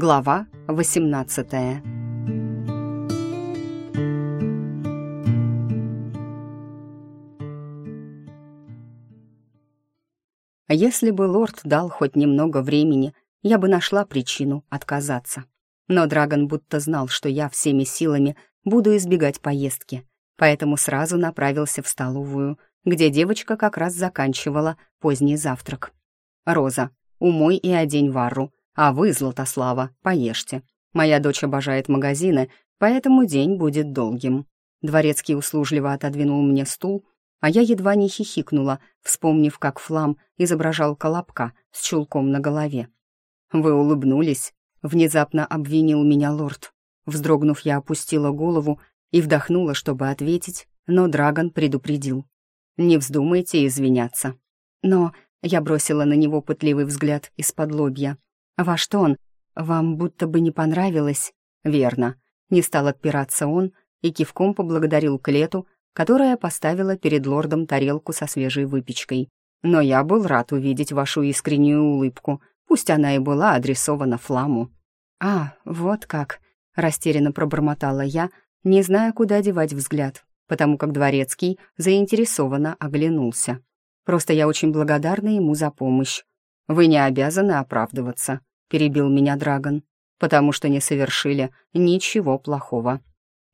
Глава 18 Если бы лорд дал хоть немного времени, я бы нашла причину отказаться. Но Драгон будто знал, что я всеми силами буду избегать поездки, поэтому сразу направился в столовую, где девочка как раз заканчивала поздний завтрак. «Роза, умой и одень Варру, а вы, Златослава, поешьте. Моя дочь обожает магазины, поэтому день будет долгим». Дворецкий услужливо отодвинул мне стул, а я едва не хихикнула, вспомнив, как Флам изображал колобка с чулком на голове. «Вы улыбнулись?» — внезапно обвинил меня лорд. Вздрогнув, я опустила голову и вдохнула, чтобы ответить, но Драгон предупредил. «Не вздумайте извиняться». Но я бросила на него пытливый взгляд из-под лобья. «Ваш тон, вам будто бы не понравилось?» «Верно». Не стал отпираться он и кивком поблагодарил Клету, которая поставила перед лордом тарелку со свежей выпечкой. «Но я был рад увидеть вашу искреннюю улыбку, пусть она и была адресована Фламу». «А, вот как», — растерянно пробормотала я, не зная, куда девать взгляд, потому как Дворецкий заинтересованно оглянулся. «Просто я очень благодарна ему за помощь. Вы не обязаны оправдываться», — перебил меня Драгон, «потому что не совершили ничего плохого».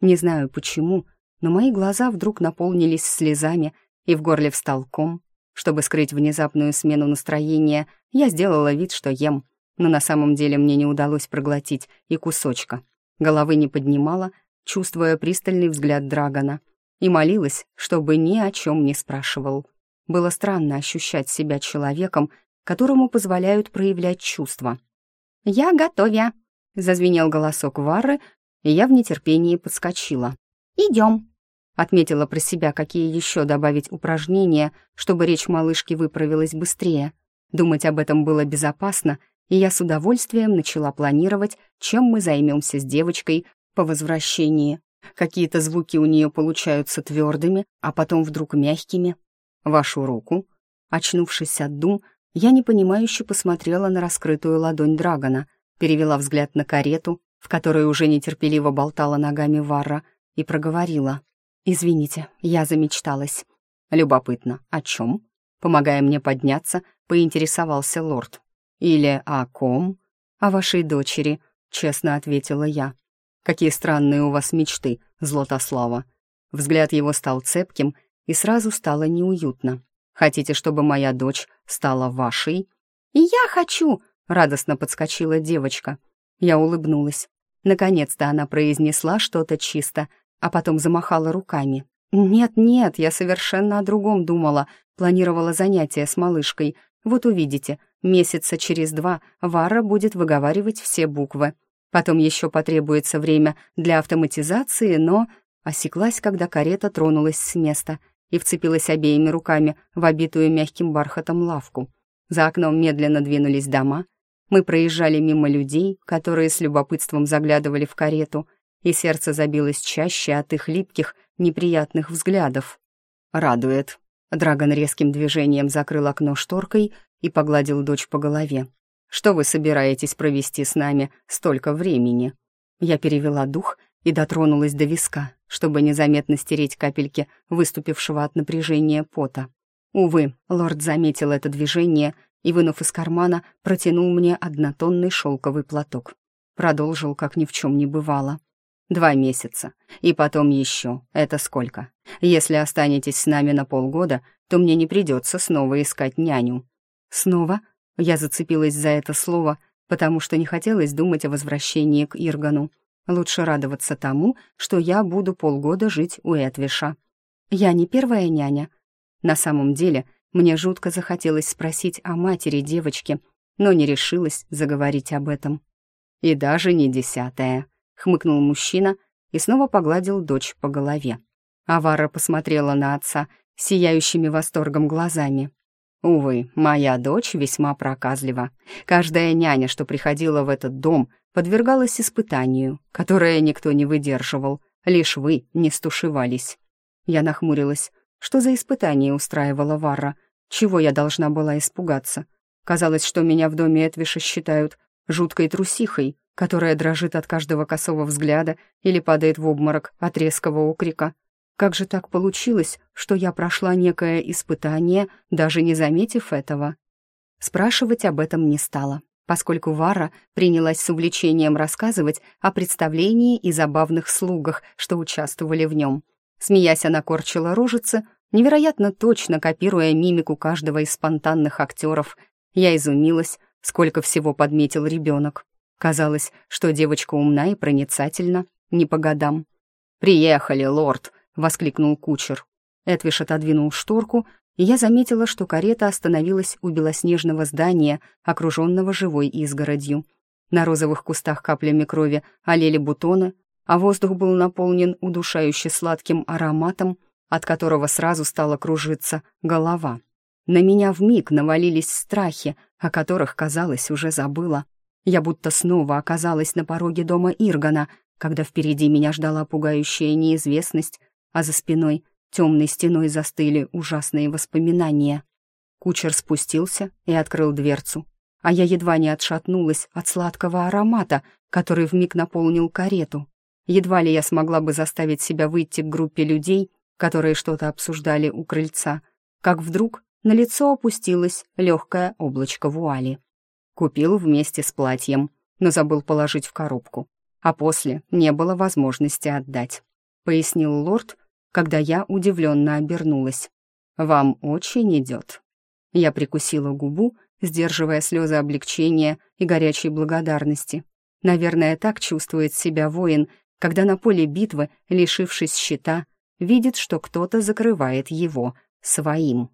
Не знаю почему, но мои глаза вдруг наполнились слезами, и в горле встал ком. Чтобы скрыть внезапную смену настроения, я сделала вид, что ем, но на самом деле мне не удалось проглотить и кусочка. Головы не поднимала, чувствуя пристальный взгляд Драгона, и молилась, чтобы ни о чем не спрашивал. Было странно ощущать себя человеком, которому позволяют проявлять чувства. «Я готовя», — зазвенел голосок Вары, и я в нетерпении подскочила. «Идем», — отметила про себя, какие еще добавить упражнения, чтобы речь малышки выправилась быстрее. Думать об этом было безопасно, и я с удовольствием начала планировать, чем мы займемся с девочкой по возвращении. Какие-то звуки у нее получаются твердыми, а потом вдруг мягкими. Вашу руку. Очнувшись от дум, я непонимающе посмотрела на раскрытую ладонь Драгона, перевела взгляд на карету, в которой уже нетерпеливо болтала ногами Варра, и проговорила. «Извините, я замечталась». «Любопытно, о чем?» Помогая мне подняться, поинтересовался лорд. «Или о ком?» «О вашей дочери», — честно ответила я. «Какие странные у вас мечты, Златослава». Взгляд его стал цепким, и сразу стало неуютно. Хотите, чтобы моя дочь стала вашей?» «И я хочу!» — радостно подскочила девочка. Я улыбнулась. Наконец-то она произнесла что-то чисто, а потом замахала руками. «Нет-нет, я совершенно о другом думала. Планировала занятия с малышкой. Вот увидите, месяца через два Вара будет выговаривать все буквы. Потом еще потребуется время для автоматизации, но...» Осеклась, когда карета тронулась с места — и вцепилась обеими руками в обитую мягким бархатом лавку. За окном медленно двинулись дома. Мы проезжали мимо людей, которые с любопытством заглядывали в карету, и сердце забилось чаще от их липких, неприятных взглядов. «Радует». Драгон резким движением закрыл окно шторкой и погладил дочь по голове. «Что вы собираетесь провести с нами столько времени?» Я перевела дух и дотронулась до виска, чтобы незаметно стереть капельки выступившего от напряжения пота. Увы, лорд заметил это движение и, вынув из кармана, протянул мне однотонный шелковый платок. Продолжил, как ни в чем не бывало. «Два месяца. И потом еще. Это сколько? Если останетесь с нами на полгода, то мне не придется снова искать няню». «Снова?» Я зацепилась за это слово, потому что не хотелось думать о возвращении к Иргану. Лучше радоваться тому, что я буду полгода жить у Эдвиша. Я не первая няня. На самом деле, мне жутко захотелось спросить о матери девочки, но не решилась заговорить об этом. «И даже не десятая», — хмыкнул мужчина и снова погладил дочь по голове. Авара посмотрела на отца сияющими восторгом глазами. «Увы, моя дочь весьма проказлива. Каждая няня, что приходила в этот дом, подвергалась испытанию, которое никто не выдерживал, лишь вы не стушевались. Я нахмурилась. Что за испытание устраивала Варра? Чего я должна была испугаться? Казалось, что меня в доме Этвиша считают жуткой трусихой, которая дрожит от каждого косого взгляда или падает в обморок от резкого окрика. Как же так получилось, что я прошла некое испытание, даже не заметив этого? Спрашивать об этом не стала, поскольку Вара принялась с увлечением рассказывать о представлении и забавных слугах, что участвовали в нем. Смеясь, она корчила рожицы, невероятно точно копируя мимику каждого из спонтанных актеров. Я изумилась, сколько всего подметил ребенок. Казалось, что девочка умна и проницательна, не по годам. «Приехали, лорд!» — воскликнул кучер. Эдвиш отодвинул шторку, и я заметила, что карета остановилась у белоснежного здания, окруженного живой изгородью. На розовых кустах каплями крови олели бутоны, а воздух был наполнен удушающе сладким ароматом, от которого сразу стала кружиться голова. На меня вмиг навалились страхи, о которых, казалось, уже забыла. Я будто снова оказалась на пороге дома Иргана, когда впереди меня ждала пугающая неизвестность, а за спиной темной стеной застыли ужасные воспоминания. Кучер спустился и открыл дверцу, а я едва не отшатнулась от сладкого аромата, который вмиг наполнил карету. Едва ли я смогла бы заставить себя выйти к группе людей, которые что-то обсуждали у крыльца, как вдруг на лицо опустилось легкое облачко вуали. Купил вместе с платьем, но забыл положить в коробку, а после не было возможности отдать, пояснил лорд, когда я удивленно обернулась. «Вам очень идет». Я прикусила губу, сдерживая слезы облегчения и горячей благодарности. Наверное, так чувствует себя воин, когда на поле битвы, лишившись щита, видит, что кто-то закрывает его своим.